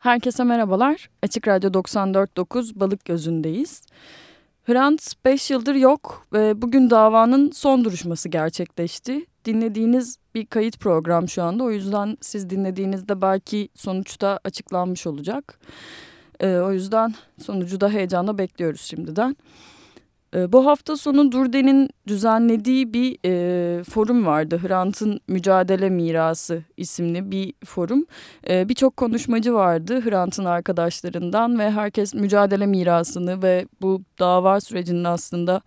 Herkese merhabalar. Açık Radyo 94.9 Balık Gözü'ndeyiz. Hrant 5 yıldır yok ve bugün davanın son duruşması gerçekleşti. Dinlediğiniz bir kayıt program şu anda. O yüzden siz dinlediğinizde belki sonuçta açıklanmış olacak. Ee, o yüzden sonucu da heyecanla bekliyoruz şimdiden. Ee, bu hafta sonu Durden'in düzenlediği bir e, forum vardı. Hrant'ın Mücadele Mirası isimli bir forum. E, Birçok konuşmacı vardı Hrant'ın arkadaşlarından ve herkes mücadele mirasını ve bu dava sürecinin aslında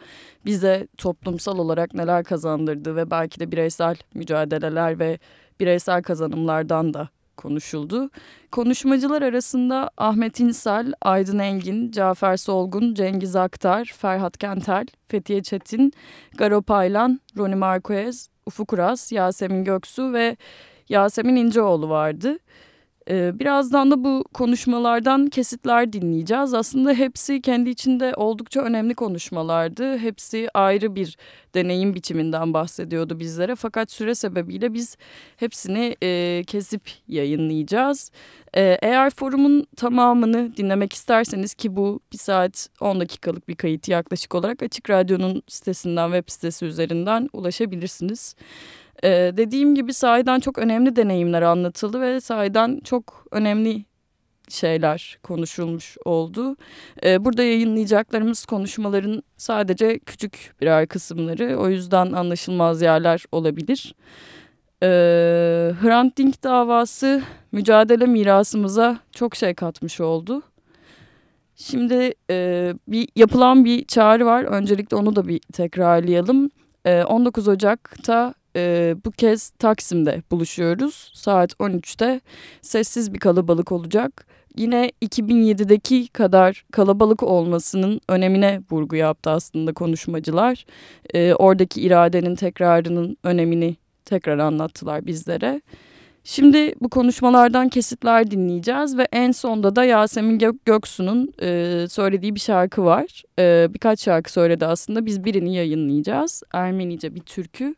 bize toplumsal olarak neler kazandırdı ve belki de bireysel mücadeleler ve bireysel kazanımlardan da konuşuldu. Konuşmacılar arasında Ahmet İnsel, Aydın Engin, Cafer Solgun, Cengiz Aktar, Ferhat Kentel, Fethiye Çetin, Garo Paylan, Roni Marquez, Ufuk Uras, Yasemin Göksu ve Yasemin İnceoğlu vardı. Ee, birazdan da bu konuşmalardan kesitler dinleyeceğiz. Aslında hepsi kendi içinde oldukça önemli konuşmalardı. Hepsi ayrı bir deneyim biçiminden bahsediyordu bizlere. Fakat süre sebebiyle biz hepsini e, kesip yayınlayacağız. E, eğer forumun tamamını dinlemek isterseniz ki bu bir saat 10 dakikalık bir kayıt yaklaşık olarak Açık Radyo'nun sitesinden web sitesi üzerinden ulaşabilirsiniz. Ee, dediğim gibi sahiden çok önemli deneyimler anlatıldı ve sahiden çok önemli şeyler konuşulmuş oldu. Ee, burada yayınlayacaklarımız konuşmaların sadece küçük birer kısımları. O yüzden anlaşılmaz yerler olabilir. Ee, Hrant Dink davası mücadele mirasımıza çok şey katmış oldu. Şimdi e, bir yapılan bir çağrı var. Öncelikle onu da bir tekrarlayalım. E, 19 Ocak'ta e, bu kez Taksim'de buluşuyoruz. Saat 13'te sessiz bir kalabalık olacak. Yine 2007'deki kadar kalabalık olmasının önemine vurgu yaptı aslında konuşmacılar. E, oradaki iradenin tekrarının önemini tekrar anlattılar bizlere. Şimdi bu konuşmalardan kesitler dinleyeceğiz ve en sonda da Yasemin Gök Göksu'nun e, söylediği bir şarkı var. E, birkaç şarkı söyledi aslında biz birini yayınlayacağız. Ermenice bir türkü.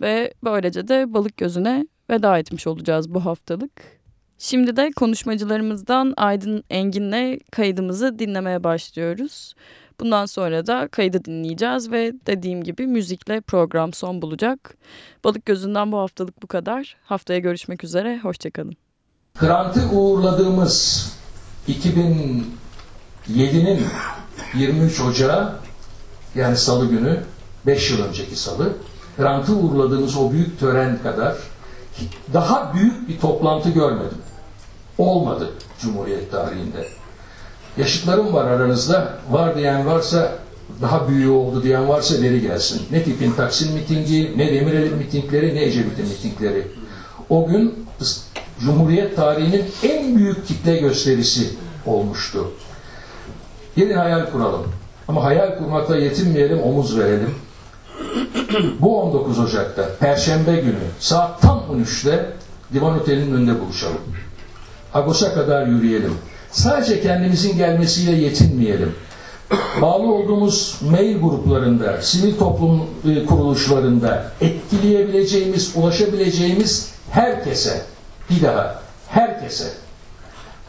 Ve böylece de balık gözüne veda etmiş olacağız bu haftalık. Şimdi de konuşmacılarımızdan Aydın Engin'le kaydımızı dinlemeye başlıyoruz. Bundan sonra da kaydı dinleyeceğiz ve dediğim gibi müzikle program son bulacak. Balık gözünden bu haftalık bu kadar. Haftaya görüşmek üzere, hoşçakalın. Grant'ı uğurladığımız 2007'nin 23 Ocağı yani salı günü 5 yıl önceki salı Grant'ı uğurladığımız o büyük tören kadar daha büyük bir toplantı görmedim. Olmadı Cumhuriyet tarihinde. Yaşıtlarım var aranızda. Var diyen varsa daha büyüğü oldu diyen varsa ileri gelsin. Ne tipin Taksim mitingi, ne Demirel'in mitingleri, ne Ecevit'in mitingleri. O gün Cumhuriyet tarihinin en büyük kitle gösterisi olmuştu. Gelin hayal kuralım. Ama hayal kurmakla yetinmeyelim, omuz verelim. Bu 19 Ocak'ta Perşembe günü saat tam 13'te Divan Oteli'nin önünde buluşalım. Agos'a kadar yürüyelim. Sadece kendimizin gelmesiyle yetinmeyelim. Bağlı olduğumuz mail gruplarında, sivil toplum e, kuruluşlarında etkileyebileceğimiz, ulaşabileceğimiz herkese, bir daha herkese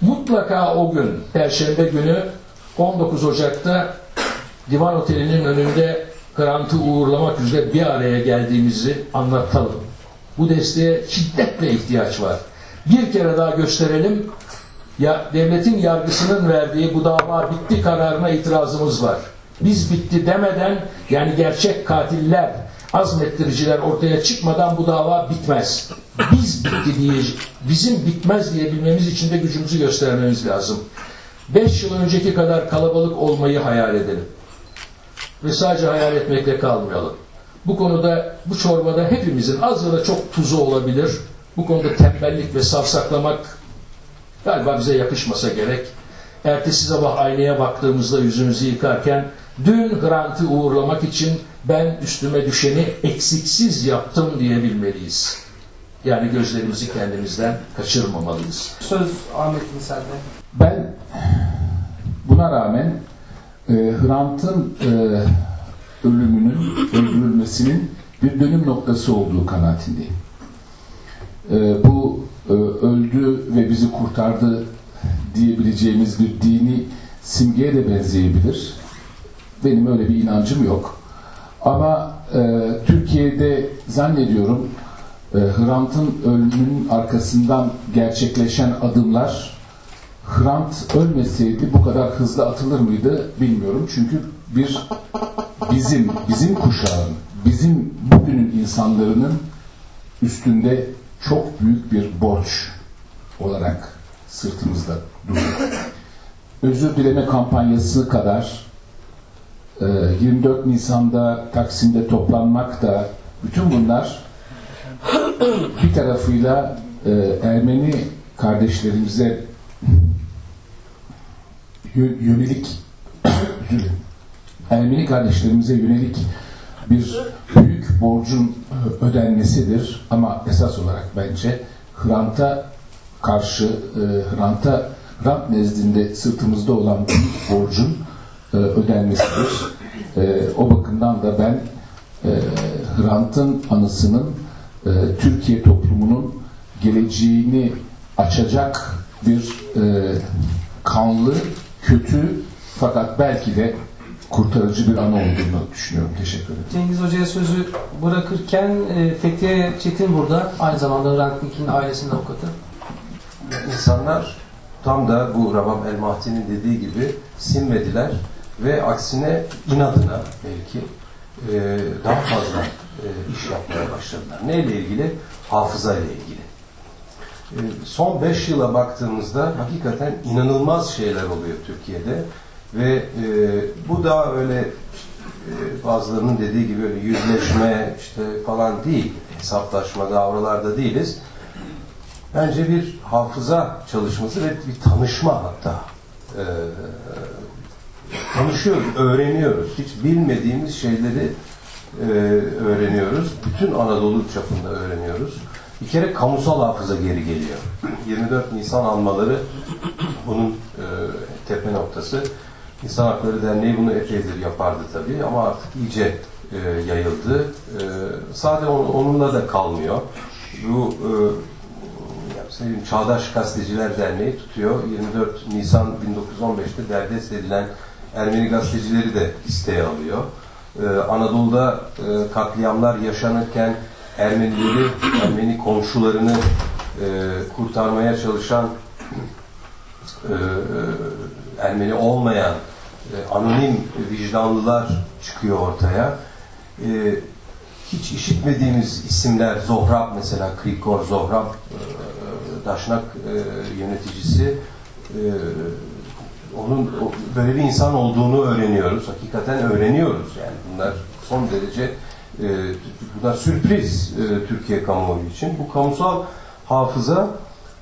mutlaka o gün, Perşembe günü 19 Ocak'ta Divan Oteli'nin önünde Grant'ı uğurlamak üzere bir araya geldiğimizi anlatalım. Bu desteğe şiddetle ihtiyaç var. Bir kere daha gösterelim. Ya devletin yargısının verdiği bu dava bitti kararına itirazımız var. Biz bitti demeden yani gerçek katiller, azmettiriciler ortaya çıkmadan bu dava bitmez. Biz bitti diye, bizim bitmez diyebilmemiz için de gücümüzü göstermemiz lazım. Beş yıl önceki kadar kalabalık olmayı hayal edelim ve sadece hayal etmekle kalmayalım. Bu konuda, bu çorbada hepimizin az ya da çok tuzu olabilir. Bu konuda tembellik ve savsaklamak galiba bize yakışmasa gerek. Ertesi sabah aynaya baktığımızda yüzümüzü yıkarken dün Grant'ı uğurlamak için ben üstüme düşeni eksiksiz yaptım diyebilmeliyiz. Yani gözlerimizi kendimizden kaçırmamalıyız. Söz Ahmet'in sende. Ben buna rağmen e, Hrant'ın e, ölümünün, öldürülmesinin bir dönüm noktası olduğu kanaatindeyim. E, bu e, öldü ve bizi kurtardı diyebileceğimiz bir dini simgeye de benzeyebilir. Benim öyle bir inancım yok. Ama e, Türkiye'de zannediyorum e, Hrant'ın ölümünün arkasından gerçekleşen adımlar Hrant ölmeseydi bu kadar hızlı atılır mıydı bilmiyorum. Çünkü bir bizim, bizim kuşağın, bizim bugünün insanlarının üstünde çok büyük bir borç olarak sırtımızda duruyor. Özür dileme kampanyası kadar 24 Nisan'da Taksim'de toplanmak da bütün bunlar bir tarafıyla Ermeni kardeşlerimize yönelik Ermeni kardeşlerimize yönelik bir büyük borcun ödenmesidir. Ama esas olarak bence Hrant'a karşı Hrant'a Hrant nezdinde sırtımızda olan büyük borcun ödenmesidir. O bakımdan da ben Hrant'ın anısının Türkiye toplumunun geleceğini açacak bir kanlı, kötü fakat belki de kurtarıcı bir an olduğunu düşünüyorum. Teşekkür ederim. Cengiz Hoca'ya sözü bırakırken e, Fethiye Çetin burada. Aynı zamanda Hrant Dink'in ailesinin avukatı. İnsanlar tam da bu Rabab El Mahdi'nin dediği gibi sinmediler ve aksine inadına belki e, daha fazla e, iş yapmaya başladılar. Neyle ilgili? Hafıza ile ilgili. E, son beş yıla baktığımızda hakikaten inanılmaz şeyler oluyor Türkiye'de ve e, bu da öyle e, bazılarının dediği gibi öyle yüzleşme işte falan değil, hesaplaşma davralarda değiliz. Bence bir hafıza çalışması ve bir tanışma hatta. E, tanışıyoruz, öğreniyoruz. Hiç bilmediğimiz şeyleri e, öğreniyoruz. Bütün Anadolu çapında öğreniyoruz. Bir kere kamusal hafıza geri geliyor. 24 Nisan anmaları bunun e, tepe noktası. İnsan Hakları Derneği bunu epeydir yapardı tabii ama artık iyice e, yayıldı. E, sadece on, onunla da kalmıyor. Bu e, söyleyeyim, Çağdaş Gazeteciler Derneği tutuyor. 24 Nisan 1915'te derdest edilen Ermeni gazetecileri de isteğe alıyor. Ee, Anadolu'da e, katliamlar yaşanırken Ermenileri, Ermeni komşularını e, kurtarmaya çalışan e, Ermeni olmayan e, anonim vicdanlılar çıkıyor ortaya. E, hiç işitmediğimiz isimler, Zohrab mesela, Krikor Zohrab, e, Daşnak e, yöneticisi, e, onun böyle bir insan olduğunu öğreniyoruz. Hakikaten öğreniyoruz yani. Bunlar son derece e, bunlar sürpriz e, Türkiye kamuoyu için. Bu kamusal hafıza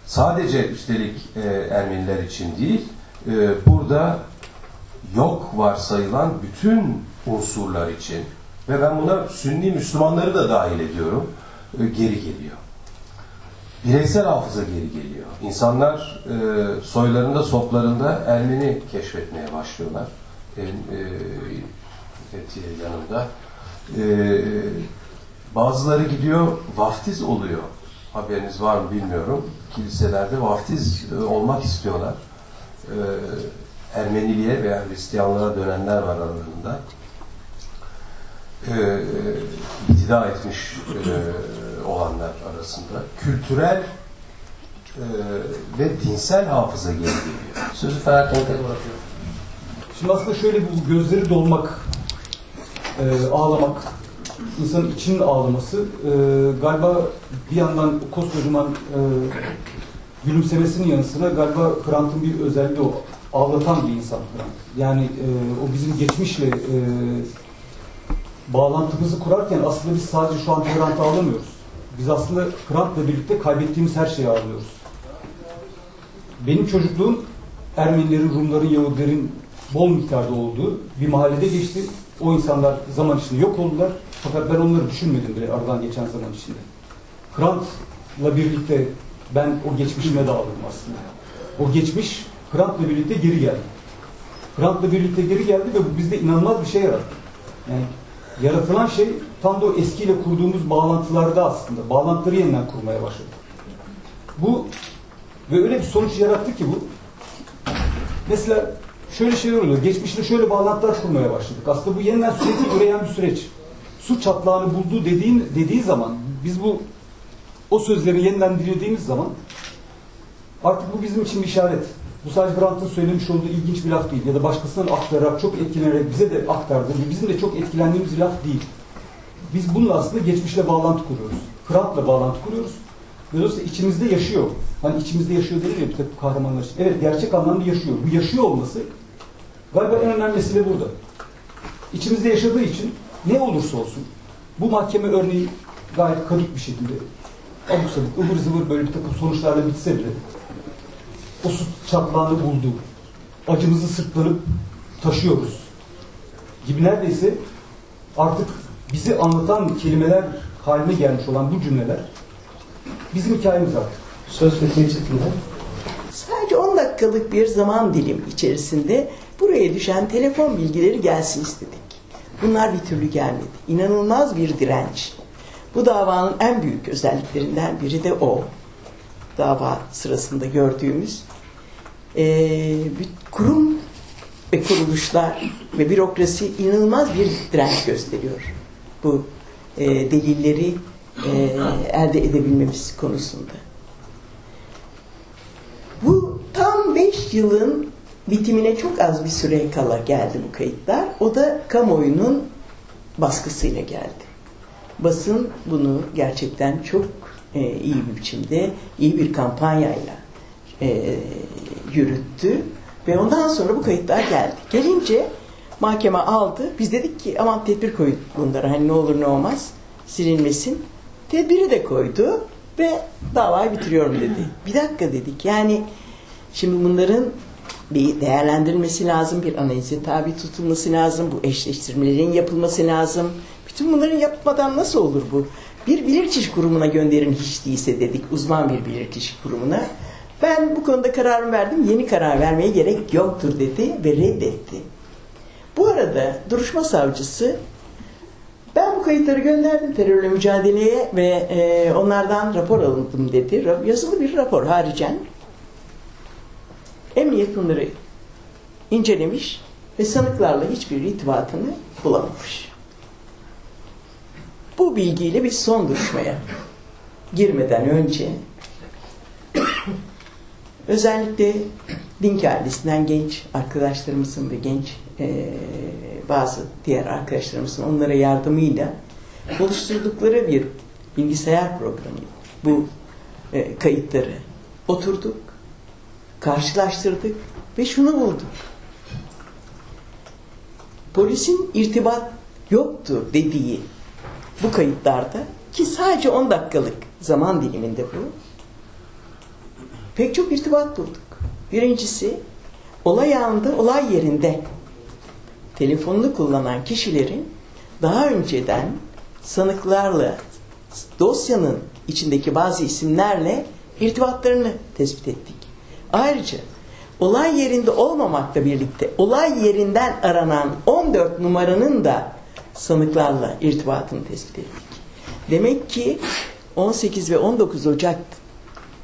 sadece üstelik e, Ermeniler için değil, e, burada yok varsayılan bütün unsurlar için ve ben buna Sünni Müslümanları da dahil ediyorum, e, geri geliyor. Bireysel hafıza geri geliyor. İnsanlar e, soylarında, soplarında Ermeni keşfetmeye başlıyorlar. E, e, yanında. E, bazıları gidiyor, vaftiz oluyor. Haberiniz var mı bilmiyorum. Kiliselerde vaftiz e, olmak istiyorlar. E, Ermeniliğe veya Hristiyanlığa dönenler var aralarında. E, iktida etmiş e, olanlar arasında kültürel e, ve dinsel hafıza geliyor. Sözü Ferhat Kent'e bırakıyorum. Şimdi aslında şöyle bu gözleri dolmak, e, ağlamak, insanın içinin ağlaması e, galiba bir yandan koskocaman e, gülümsemesinin yanı sıra galiba Hrant'ın bir özelliği o. Ağlatan bir insan Hrant. Yani e, o bizim geçmişle e, bağlantımızı kurarken aslında biz sadece şu an Hrant'ı ağlamıyoruz. Biz aslında Hrant'la birlikte kaybettiğimiz her şeyi ağlıyoruz. Benim çocukluğum Ermenilerin, Rumların, Yahudilerin bol miktarda olduğu bir mahallede geçti. O insanlar zaman içinde yok oldular. Fakat ben onları düşünmedim bile aradan geçen zaman içinde. Hrant'la birlikte ben o geçmişime de aldım aslında. O geçmiş Hrant'la birlikte geri geldi. Hrant'la birlikte geri geldi ve bu bizde inanılmaz bir şey yarattı. Yani yaratılan şey tam da o eskiyle kurduğumuz bağlantılarda aslında. Bağlantıları yeniden kurmaya başladık. Bu ve öyle bir sonuç yarattı ki bu Mesela şöyle şeyler oluyor. Geçmişle şöyle bağlantılar kurmaya başladık. Aslında bu yeniden sürekli üreyen bir süreç. Su çatlağını buldu dediğin, dediği zaman biz bu o sözleri yeniden dilediğimiz zaman artık bu bizim için bir işaret. Bu sadece Brandt'ın söylemiş olduğu ilginç bir laf değil ya da başkasından aktararak çok etkilenerek bize de aktardığı, bizim de çok etkilendiğimiz bir laf değil. Biz bununla aslında geçmişle bağlantı kuruyoruz. Hrant'la bağlantı kuruyoruz. Ve dolayısıyla içimizde yaşıyor. Hani içimizde yaşıyor denir ya bir kahramanlar için. Evet gerçek anlamda yaşıyor. Bu yaşıyor olması galiba en önemli mesele burada. İçimizde yaşadığı için ne olursa olsun bu mahkeme örneği gayet karık bir şekilde abuk sabuk, ıvır zıvır böyle bir takım sonuçlarla bitse bile o su çatlağını buldu. Acımızı sırtlanıp taşıyoruz. Gibi neredeyse artık bizi anlatan kelimeler haline gelmiş olan bu cümleler bizim hikayemiz artık. Söz Çetin'de. Sadece 10 dakikalık bir zaman dilim içerisinde buraya düşen telefon bilgileri gelsin istedik. Bunlar bir türlü gelmedi. İnanılmaz bir direnç. Bu davanın en büyük özelliklerinden biri de o. Dava sırasında gördüğümüz bir kurum ve kuruluşlar ve bürokrasi inanılmaz bir direnç gösteriyor. Bu e, delilleri e, elde edebilmemiz konusunda. Bu tam 5 yılın bitimine çok az bir süre kala geldi bu kayıtlar. O da kamuoyunun baskısıyla geldi. Basın bunu gerçekten çok e, iyi bir biçimde, iyi bir kampanyayla e, yürüttü. Ve ondan sonra bu kayıtlar geldi. Gelince mahkeme aldı. Biz dedik ki aman tedbir koyun bunlara. Hani ne olur ne olmaz silinmesin. Tedbiri de koydu ve davayı bitiriyorum dedi. Bir dakika dedik. Yani şimdi bunların bir değerlendirilmesi lazım, bir analize tabi tutulması lazım, bu eşleştirmelerin yapılması lazım. Bütün bunların yapmadan nasıl olur bu? Bir bilirkişi kurumuna gönderin hiç değilse dedik, uzman bir bilirkişi kurumuna. Ben bu konuda kararımı verdim, yeni karar vermeye gerek yoktur dedi ve reddetti. Bu arada duruşma savcısı ben bu kayıtları gönderdim terörle mücadeleye ve e, onlardan rapor alındım dedi. Yazılı bir rapor haricen. Emniyet bunları incelemiş ve sanıklarla hiçbir irtibatını bulamamış. Bu bilgiyle bir son duruşmaya girmeden önce özellikle din ailesinden genç arkadaşlarımızın ve genç e, bazı diğer arkadaşlarımızın onlara yardımıyla oluşturdukları bir bilgisayar programı bu e, kayıtları oturduk, karşılaştırdık ve şunu bulduk. Polisin irtibat yoktur dediği bu kayıtlarda ki sadece 10 dakikalık zaman diliminde bu pek çok irtibat bulduk. Birincisi olay anında, olay yerinde telefonunu kullanan kişilerin daha önceden sanıklarla dosyanın içindeki bazı isimlerle irtibatlarını tespit ettik. Ayrıca olay yerinde olmamakla birlikte olay yerinden aranan 14 numaranın da sanıklarla irtibatını tespit ettik. Demek ki 18 ve 19 Ocak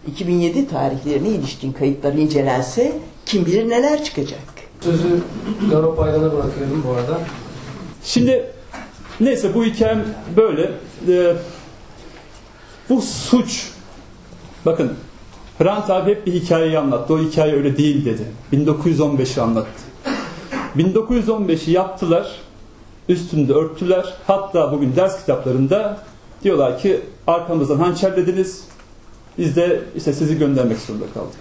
2007 tarihlerine ilişkin kayıtlar incelense kim bilir neler çıkacak. Sözü Garo Baydan'a bırakıyorum bu arada. Şimdi neyse bu hikayem böyle. Ee, bu suç bakın Hrant abi hep bir hikayeyi anlattı. O hikaye öyle değil dedi. 1915'i anlattı. 1915'i yaptılar. Üstünde örttüler. Hatta bugün ders kitaplarında diyorlar ki arkamızdan hançerlediniz. Biz de işte sizi göndermek zorunda kaldık.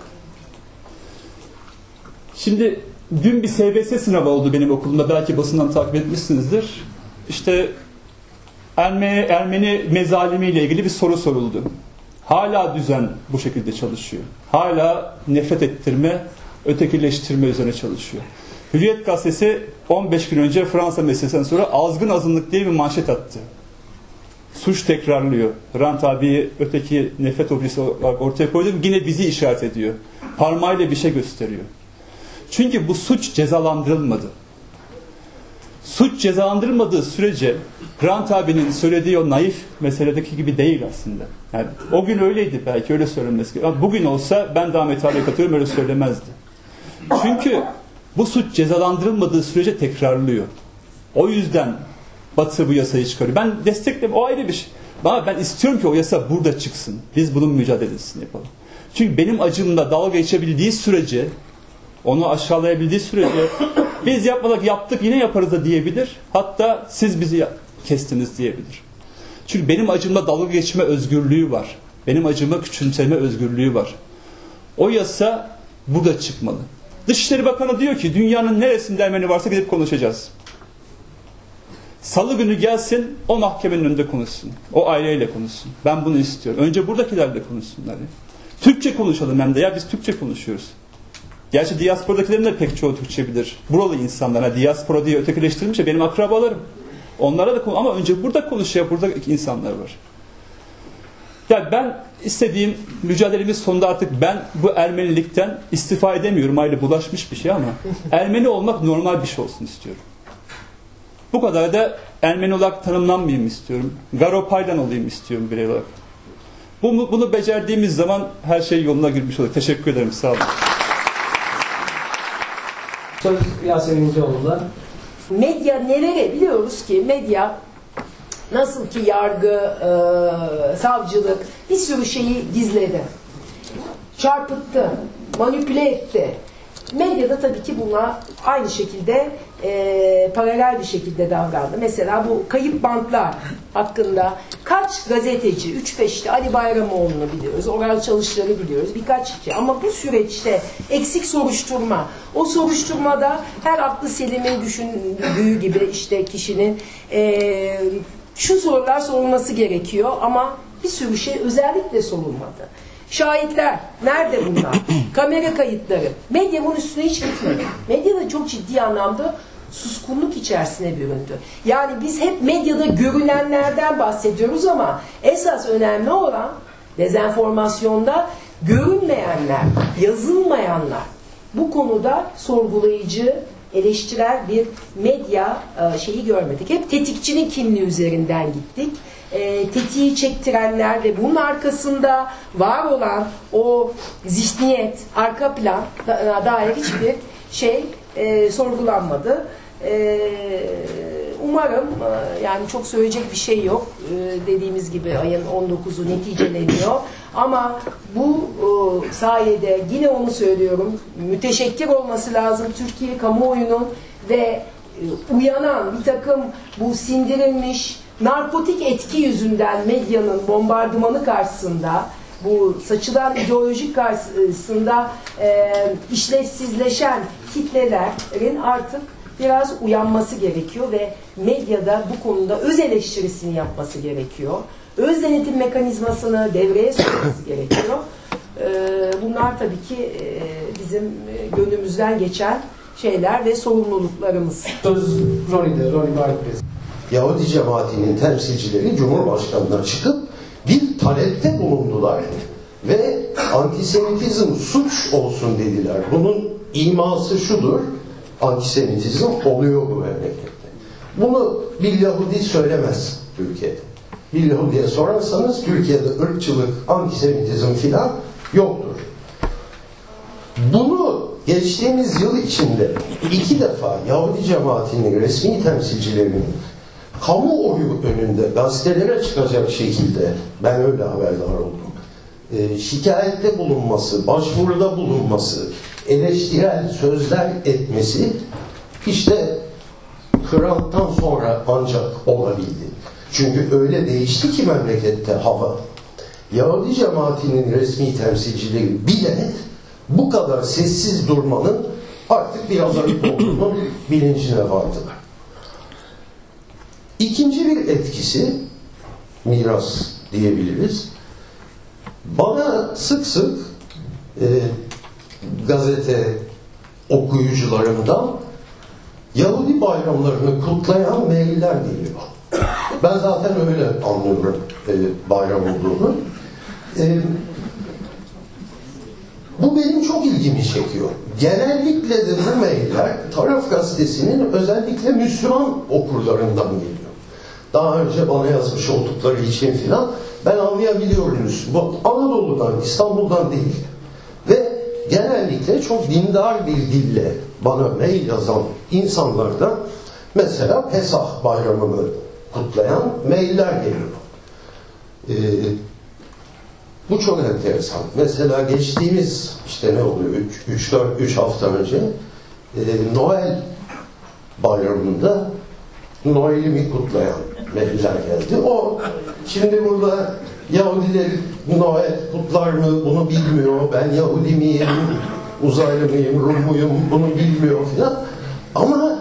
Şimdi dün bir SBS sınavı oldu benim okulumda. Belki basından takip etmişsinizdir. İşte Ermeni, Ermeni mezalimi ile ilgili bir soru soruldu. Hala düzen bu şekilde çalışıyor. Hala nefret ettirme, ötekileştirme üzerine çalışıyor. Hürriyet gazetesi 15 gün önce Fransa meselesinden sonra azgın azınlık diye bir manşet attı. Suç tekrarlıyor. Hrant abi öteki nefret objesi olarak ortaya koydu. Yine bizi işaret ediyor. Parmağıyla bir şey gösteriyor. Çünkü bu suç cezalandırılmadı. Suç cezalandırılmadığı sürece Grant abinin söylediği o naif meseledeki gibi değil aslında. Yani o gün öyleydi belki öyle söylenmesi gerekiyor. Ama bugün olsa ben de Ahmet abiye katılıyorum öyle söylemezdi. Çünkü bu suç cezalandırılmadığı sürece tekrarlıyor. O yüzden Batı bu yasayı çıkarıyor. Ben desteklem o ayrı bir şey. Ama ben istiyorum ki o yasa burada çıksın. Biz bunun mücadelesini yapalım. Çünkü benim acımla dalga geçebildiği sürece, onu aşağılayabildiği sürece biz yapmadık yaptık yine yaparız da diyebilir. Hatta siz bizi kestiniz diyebilir. Çünkü benim acımla dalga geçme özgürlüğü var. Benim acıma küçümseme özgürlüğü var. O yasa burada çıkmalı. Dışişleri Bakanı diyor ki dünyanın neresinde Ermeni varsa gidip konuşacağız. Salı günü gelsin o mahkemenin önünde konuşsun. O aileyle konuşsun. Ben bunu istiyorum. Önce buradakilerle konuşsunlar. Türkçe konuşalım hem de ya biz Türkçe konuşuyoruz. Gerçi diasporadakilerin de pek çoğu Türkçe bilir. Buralı insanlar. Ha, diaspora diye ötekileştirilmiş ya benim akrabalarım. Onlara da ama önce burada konuşuyor. Burada insanlar var. Yani ben istediğim mücadelemiz sonunda artık ben bu Ermenilikten istifa edemiyorum. Ayrı bulaşmış bir şey ama Ermeni olmak normal bir şey olsun istiyorum. Bu kadar da Ermeni olarak tanımlanmayayım istiyorum. Garopaylan olayım istiyorum birey olarak. Bunu, bunu becerdiğimiz zaman her şey yoluna girmiş olur. Teşekkür ederim. Sağ olun. Söz Yasemin İnceoğlu'da. Medya nelere biliyoruz ki medya nasıl ki yargı, e, savcılık bir sürü şeyi gizledi. Çarpıttı, manipüle etti. Medyada tabii ki buna aynı şekilde e, paralel bir şekilde davrandı. Mesela bu kayıp bantlar hakkında kaç gazeteci, 3-5'te Ali Bayramoğlu'nu biliyoruz, Oral Çalışlar'ı biliyoruz, birkaç kişi. Ama bu süreçte eksik soruşturma, o soruşturmada her aklı selimin düşündüğü gibi işte kişinin e, şu sorular sorulması gerekiyor ama bir sürü şey özellikle sorulmadı. Şahitler, nerede bunlar? Kamera kayıtları. Medya bunun üstüne hiç gitmedi. Medya da çok ciddi anlamda suskunluk içerisine büründü. Yani biz hep medyada görünenlerden bahsediyoruz ama esas önemli olan dezenformasyonda görünmeyenler, yazılmayanlar. Bu konuda sorgulayıcı, eleştirel bir medya e, şeyi görmedik. Hep tetikçinin kimliği üzerinden gittik. E, tetiği çektirenler ve bunun arkasında var olan o zihniyet, arka plan da, dair hiçbir şey e, sorgulanmadı. E, umarım e, yani çok söyleyecek bir şey yok. E, dediğimiz gibi ayın 19'u neticeleniyor. Ama bu e, sayede yine onu söylüyorum. Müteşekkir olması lazım Türkiye kamuoyunun ve uyanan bir takım bu sindirilmiş narkotik etki yüzünden medyanın bombardımanı karşısında bu saçılan ideolojik karşısında e, işlevsizleşen kitlelerin artık biraz uyanması gerekiyor ve medyada bu konuda öz eleştirisini yapması gerekiyor. Öz denetim mekanizmasını devreye sokması gerekiyor. E, bunlar tabii ki e, bizim e, gönlümüzden geçen şeyler ve sorumluluklarımız. Söz Roni'de, Roni Barkles. Yahudi cemaatinin temsilcileri Cumhurbaşkanı'na çıkıp bir talepte bulundular ve antisemitizm suç olsun dediler. Bunun iması şudur, antisemitizm oluyor bu memlekette. Bunu bir Yahudi söylemez Türkiye'de. Bir Yahudi'ye sorarsanız Türkiye'de ırkçılık, antisemitizm filan yoktur. Bunu geçtiğimiz yıl içinde iki defa Yahudi cemaatinin resmi temsilcilerinin kamuoyu önünde gazetelere çıkacak şekilde ben öyle haberdar oldum. E, şikayette bulunması, başvuruda bulunması, eleştirel sözler etmesi işte Hrant'tan sonra ancak olabildi. Çünkü öyle değişti ki memlekette hava. Yahudi cemaatinin resmi temsilcileri bile bu kadar sessiz durmanın artık biraz ayıp olduğunu bilincine vardılar. İkinci bir etkisi miras diyebiliriz. Bana sık sık e, gazete okuyucularımdan Yahudi bayramlarını kutlayan mailler geliyor. Ben zaten öyle anlıyorum e, bayram olduğunu. E, bu benim çok ilgimi çekiyor. Genellikle de bu mailler Taraf Gazetesi'nin özellikle Müslüman okurlarından geliyor. Daha önce bana yazmış oldukları için filan ben anlayabiliyorum. Bu Anadolu'dan, İstanbul'dan değil. Genellikle çok dindar bir dille bana mail yazan insanlardan mesela Pesah bayramını kutlayan mailler geliyor. Ee, bu çok enteresan. Mesela geçtiğimiz işte ne oluyor 3 4 3 hafta önce e, Noel bayramında Noel'imi kutlayan mailler geldi. O şimdi burada Yahudiler Noel kutlar mı bunu bilmiyor. Ben Yahudi miyim, uzaylı mıyım, Rum muyum bunu bilmiyor filan. Ama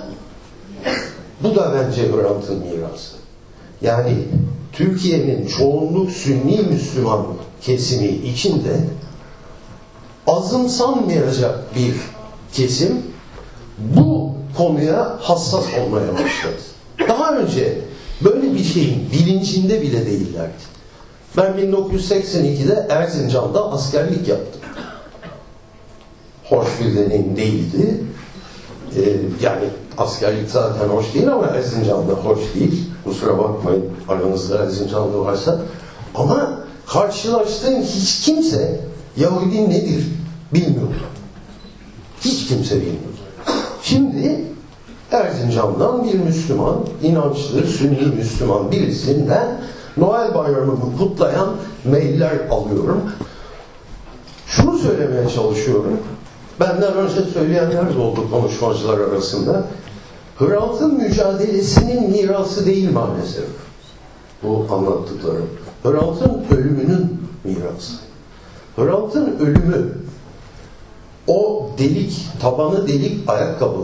bu da bence Hrant'ın mirası. Yani Türkiye'nin çoğunluk Sünni Müslüman kesimi içinde azımsanmayacak bir kesim bu konuya hassas olmaya başladı. Daha önce böyle bir şeyin bilincinde bile değillerdi. Ben 1982'de Erzincan'da askerlik yaptım. Hoş bir deneyim değildi. Ee, yani askerlik zaten hoş değil ama Erzincan'da hoş değil. Kusura bakmayın aranızda Erzincanlı varsa. Ama karşılaştığım hiç kimse Yahudi nedir bilmiyordu. Hiç kimse bilmiyordu. Şimdi Erzincan'dan bir Müslüman, inançlı, Sünni Müslüman birisinden Noel bayramımı kutlayan mailler alıyorum. Şunu söylemeye çalışıyorum. Benden önce söyleyenler de oldu konuşmacılar arasında. Hrant'ın mücadelesinin mirası değil maalesef. Bu anlattıklarım. Hrant'ın ölümünün mirası. Hrant'ın ölümü o delik, tabanı delik ayakkabı,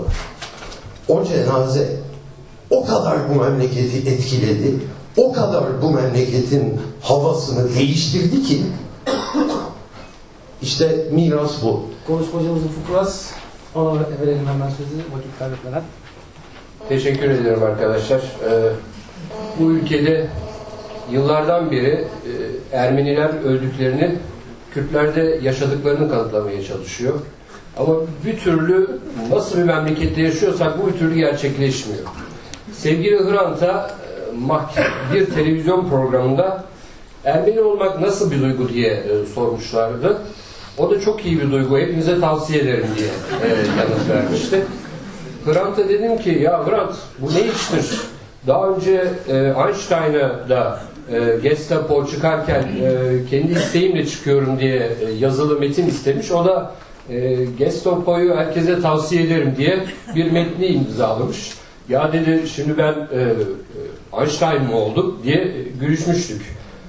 o cenaze o kadar bu memleketi etkiledi, o kadar bu memleketin havasını değiştirdi ki işte miras bu. Konuşmacımız Ufuk Uras. Ona verelim hemen sözü vakit kaybetmeden. Teşekkür ederim arkadaşlar. Ee, bu ülkede yıllardan beri e, Ermeniler öldüklerini, Kürtler de yaşadıklarını kanıtlamaya çalışıyor. Ama bir türlü nasıl bir memlekette yaşıyorsak bu bir türlü gerçekleşmiyor. Sevgili Hrant'a bir televizyon programında Ermeni olmak nasıl bir duygu diye e, sormuşlardı. O da çok iyi bir duygu, hepinize tavsiye ederim diye e, yanıt vermişti. Hrant'a dedim ki ya Hrant bu ne iştir? Daha önce e, Einstein'a da e, Gestapo çıkarken e, kendi isteğimle çıkıyorum diye e, yazılı metin istemiş. O da e, Gestapo'yu herkese tavsiye ederim diye bir metni imzalamış. Ya dedi şimdi ben e, Einstein mı oldum diye gülüşmüştük.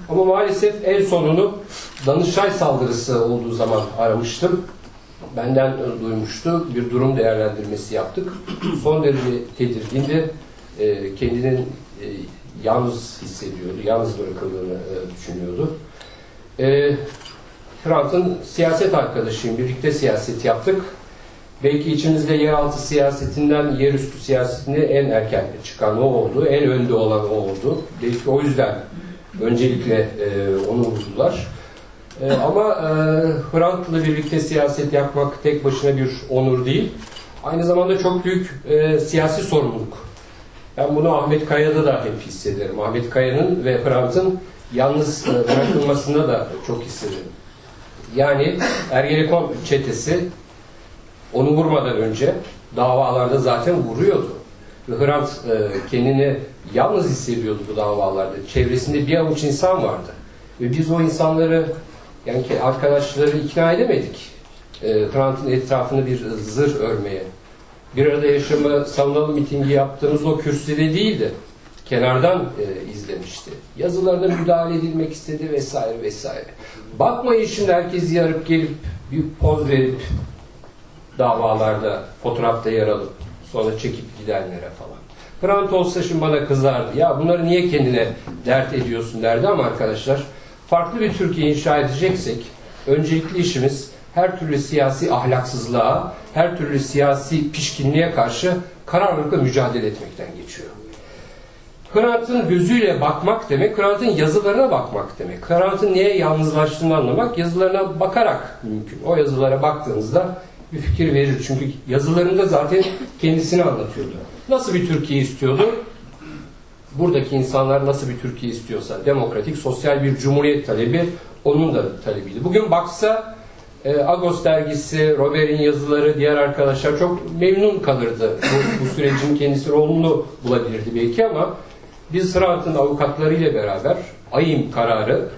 Ama maalesef en sonunu Danıştay saldırısı olduğu zaman aramıştım. Benden duymuştu. Bir durum değerlendirmesi yaptık. Son derece tedirgindi. E, kendinin e, yalnız hissediyordu. Yalnız bırakıldığını e, düşünüyordu. E, Hrant'ın siyaset arkadaşıyım. Birlikte siyaset yaptık. Belki içimizde yeraltı siyasetinden yerüstü siyasetine en erken çıkan o oldu. En önde olan o oldu. Belki o yüzden öncelikle e, onu vurdular. E, ama e, Hrant'la birlikte siyaset yapmak tek başına bir onur değil. Aynı zamanda çok büyük e, siyasi sorumluluk. Ben bunu Ahmet Kaya'da da hep hissederim. Ahmet Kaya'nın ve Hrant'ın yalnız e, bırakılmasında da çok hissederim. Yani Ergenekon çetesi onu vurmadan önce davalarda zaten vuruyordu. Ve Hrant e, kendini yalnız hissediyordu bu davalarda. Çevresinde bir avuç insan vardı. Ve biz o insanları yani arkadaşları ikna edemedik. E, Hrant'ın etrafını bir zır örmeye. Bir arada yaşamı savunalım mitingi yaptığımız o kürsüde değildi. Kenardan e, izlemişti. Yazılarına müdahale edilmek istedi vesaire vesaire. Bakmayın şimdi herkes yarıp gelip bir poz verip davalarda fotoğrafta yer alıp sonra çekip gidenlere falan. Hrant olsa şimdi bana kızardı. Ya bunları niye kendine dert ediyorsun derdi ama arkadaşlar farklı bir Türkiye inşa edeceksek öncelikli işimiz her türlü siyasi ahlaksızlığa, her türlü siyasi pişkinliğe karşı kararlılıkla mücadele etmekten geçiyor. Hrant'ın gözüyle bakmak demek, Hrant'ın yazılarına bakmak demek. Hrant'ın niye yalnızlaştığını anlamak yazılarına bakarak mümkün. O yazılara baktığınızda bir fikir verir. Çünkü yazılarında zaten kendisini anlatıyordu. Nasıl bir Türkiye istiyordu? Buradaki insanlar nasıl bir Türkiye istiyorsa, demokratik, sosyal bir cumhuriyet talebi onun da talebiydi. Bugün baksa e, Agos dergisi, Robert'in yazıları, diğer arkadaşlar çok memnun kalırdı. Bu, bu sürecin kendisi olumlu bulabilirdi belki ama biz Hrant'ın avukatlarıyla beraber AYİM kararını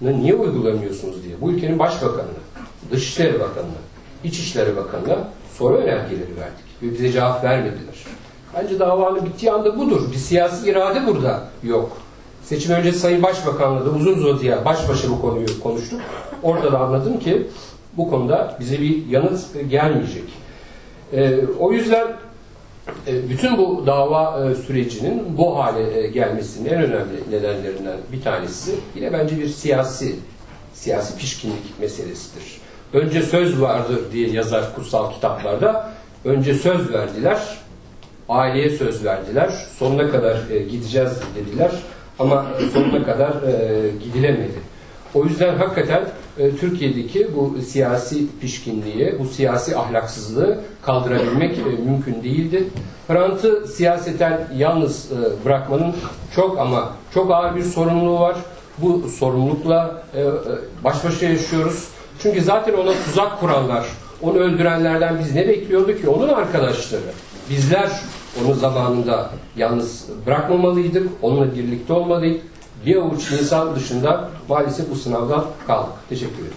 niye uygulamıyorsunuz diye bu ülkenin başbakanına, Dışişleri Bakanı'na, İçişleri Bakanı'na soru önergeleri verdik. Ve bize cevap vermediler. Bence davanın bittiği anda budur. Bir siyasi irade burada yok. Seçim öncesi Sayın Başbakan'la da uzun uzadıya baş başa bu konuyu konuştuk. Orada da anladım ki bu konuda bize bir yanıt gelmeyecek. Ee, o yüzden e, bütün bu dava e, sürecinin bu hale e, gelmesinin en önemli nedenlerinden bir tanesi yine bence bir siyasi siyasi pişkinlik meselesidir. Önce söz vardır diye yazar kutsal kitaplarda. Önce söz verdiler, aileye söz verdiler, sonuna kadar gideceğiz dediler ama sonuna kadar gidilemedi. O yüzden hakikaten e, Türkiye'deki bu siyasi pişkinliği, bu siyasi ahlaksızlığı kaldırabilmek e, mümkün değildi. Hrant'ı siyaseten yalnız e, bırakmanın çok ama çok ağır bir sorumluluğu var. Bu sorumlulukla e, e, baş başa yaşıyoruz. Çünkü zaten ona tuzak kuranlar, onu öldürenlerden biz ne bekliyorduk ki? Onun arkadaşları. Bizler onu zamanında yalnız bırakmamalıydık, onunla birlikte olmalıydık bir avuç insan dışında maalesef bu sınavdan kaldık. Teşekkür ederim.